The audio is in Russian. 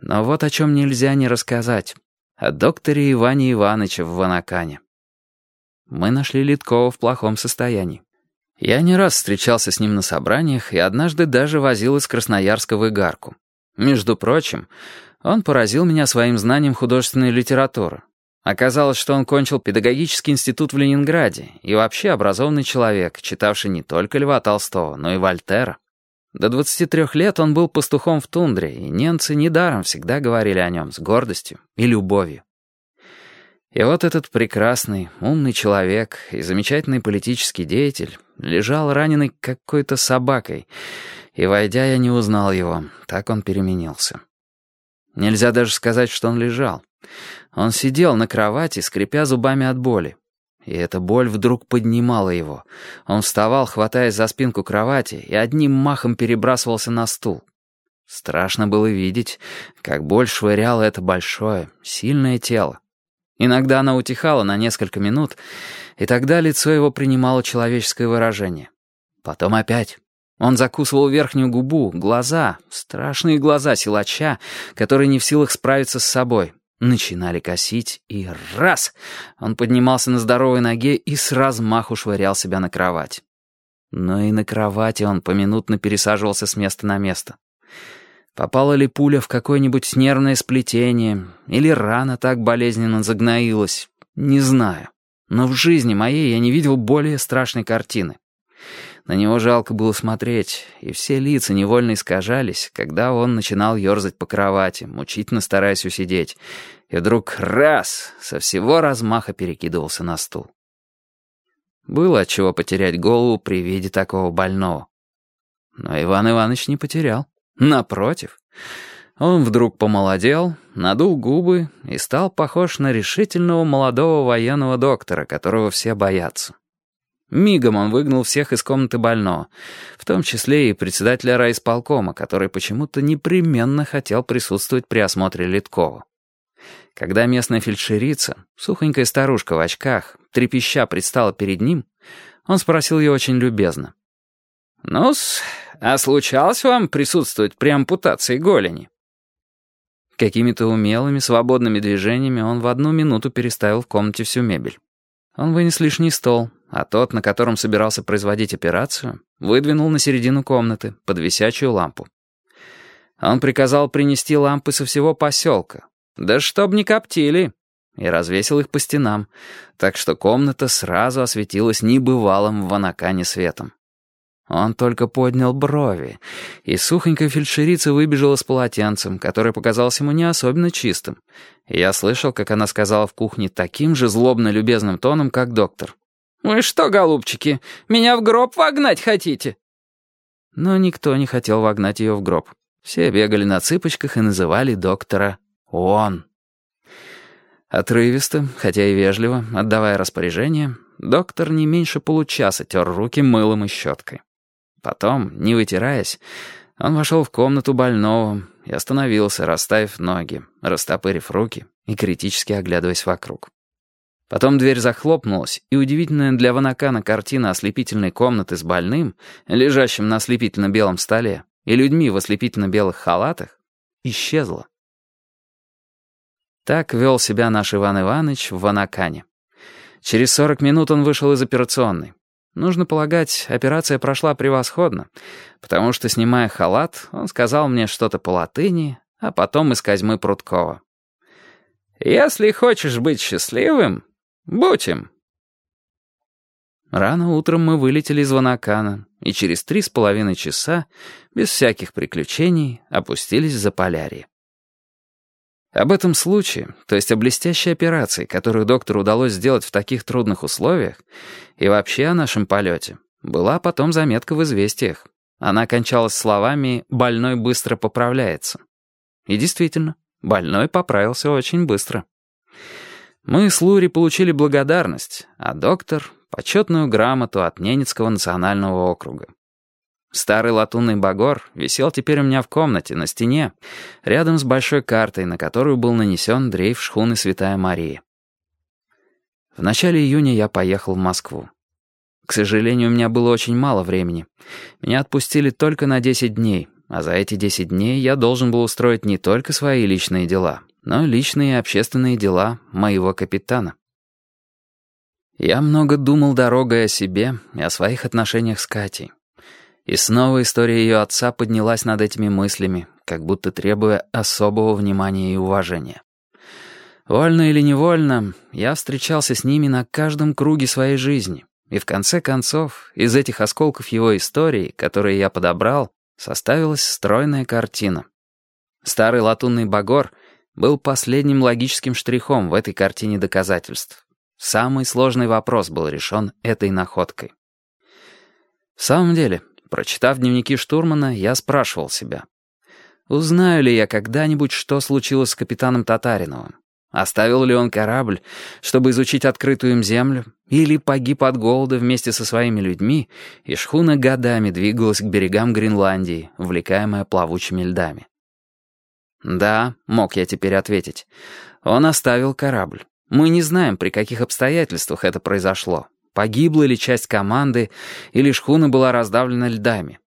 Но вот о чем нельзя не рассказать. О докторе Иване Ивановиче в Ванакане. Мы нашли Литкова в плохом состоянии. Я не раз встречался с ним на собраниях и однажды даже возил из Красноярска в Игарку. Между прочим, он поразил меня своим знанием художественной литературы. Оказалось, что он кончил педагогический институт в Ленинграде и вообще образованный человек, читавший не только Льва Толстого, но и Вольтера. До 23 лет он был пастухом в тундре, и немцы недаром всегда говорили о нем с гордостью и любовью. И вот этот прекрасный, умный человек и замечательный политический деятель лежал раненый какой-то собакой, и, войдя, я не узнал его, так он переменился. Нельзя даже сказать, что он лежал. Он сидел на кровати, скрипя зубами от боли. И эта боль вдруг поднимала его. Он вставал, хватаясь за спинку кровати, и одним махом перебрасывался на стул. Страшно было видеть, как боль швыряла это большое, сильное тело. Иногда она утихала на несколько минут, и тогда лицо его принимало человеческое выражение. Потом опять. Он закусывал верхнюю губу, глаза, страшные глаза силача, который не в силах справиться с собой, начинали косить, и раз! Он поднимался на здоровой ноге и с размаху швырял себя на кровать. Но и на кровати он поминутно пересаживался с места на место. Попала ли пуля в какое-нибудь нервное сплетение, или рана так болезненно загноилась, не знаю. Но в жизни моей я не видел более страшной картины. На него жалко было смотреть, и все лица невольно искажались, когда он начинал ерзать по кровати, мучительно стараясь усидеть, и вдруг раз, со всего размаха перекидывался на стул. Было от чего потерять голову при виде такого больного. Но Иван Иванович не потерял. Напротив. Он вдруг помолодел, надул губы и стал похож на решительного молодого военного доктора, которого все боятся. Мигом он выгнал всех из комнаты больного, в том числе и председателя райисполкома, который почему-то непременно хотел присутствовать при осмотре Литкова. Когда местная фельдшерица, сухонькая старушка в очках, трепеща предстала перед ним, он спросил ее очень любезно. «Ну-с, а случалось вам присутствовать при ампутации голени?» Какими-то умелыми, свободными движениями он в одну минуту переставил в комнате всю мебель. Он вынес лишний стол, а тот, на котором собирался производить операцию, выдвинул на середину комнаты под висячую лампу. Он приказал принести лампы со всего поселка, да чтоб не коптили, и развесил их по стенам, так что комната сразу осветилась небывалым в Ванакане светом. Он только поднял брови, и сухонькая фельдшерица выбежала с полотенцем, которое показалось ему не особенно чистым. Я слышал, как она сказала в кухне таким же злобно-любезным тоном, как доктор. «Вы что, голубчики, меня в гроб вогнать хотите?» Но никто не хотел вогнать ее в гроб. Все бегали на цыпочках и называли доктора «он». Отрывисто, хотя и вежливо, отдавая распоряжение, доктор не меньше получаса тер руки мылом и щеткой. Потом, не вытираясь, он вошел в комнату больного и остановился, расставив ноги, растопырив руки и критически оглядываясь вокруг. Потом дверь захлопнулась, и удивительная для Ванакана картина ослепительной комнаты с больным, лежащим на ослепительно-белом столе, и людьми в ослепительно-белых халатах, исчезла. Так вел себя наш Иван Иванович в Ванакане. Через сорок минут он вышел из операционной. Нужно полагать, операция прошла превосходно, потому что, снимая халат, он сказал мне что-то по латыни, а потом из Козьмы Прудкова. «Если хочешь быть счастливым, будь им». Рано утром мы вылетели из Ванакана и через три с половиной часа, без всяких приключений, опустились в Заполярье. Об этом случае, то есть о блестящей операции, которую доктору удалось сделать в таких трудных условиях, и вообще о нашем полете, была потом заметка в «Известиях». Она кончалась словами «больной быстро поправляется». И действительно, больной поправился очень быстро. Мы с Лури получили благодарность, а доктор — почетную грамоту от Ненецкого национального округа. Старый латунный багор висел теперь у меня в комнате, на стене, рядом с большой картой, на которую был нанесен дрейф шхуны Святая Мария. В начале июня я поехал в Москву. К сожалению, у меня было очень мало времени. Меня отпустили только на 10 дней, а за эти десять дней я должен был устроить не только свои личные дела, но личные и общественные дела моего капитана. Я много думал дорогой о себе и о своих отношениях с Катей. И снова история ее отца поднялась над этими мыслями, как будто требуя особого внимания и уважения. Вольно или невольно, я встречался с ними на каждом круге своей жизни, и в конце концов, из этих осколков его истории, которые я подобрал, составилась стройная картина. Старый латунный багор был последним логическим штрихом в этой картине доказательств. Самый сложный вопрос был решен этой находкой. В самом деле, прочитав дневники штурмана, я спрашивал себя, узнаю ли я когда-нибудь, что случилось с капитаном Татариновым? Оставил ли он корабль, чтобы изучить открытую им землю, или погиб от голода вместе со своими людьми, и шхуна годами двигалась к берегам Гренландии, увлекаемая плавучими льдами? Да, мог я теперь ответить. Он оставил корабль. Мы не знаем, при каких обстоятельствах это произошло. Погибла ли часть команды, или шхуна была раздавлена льдами.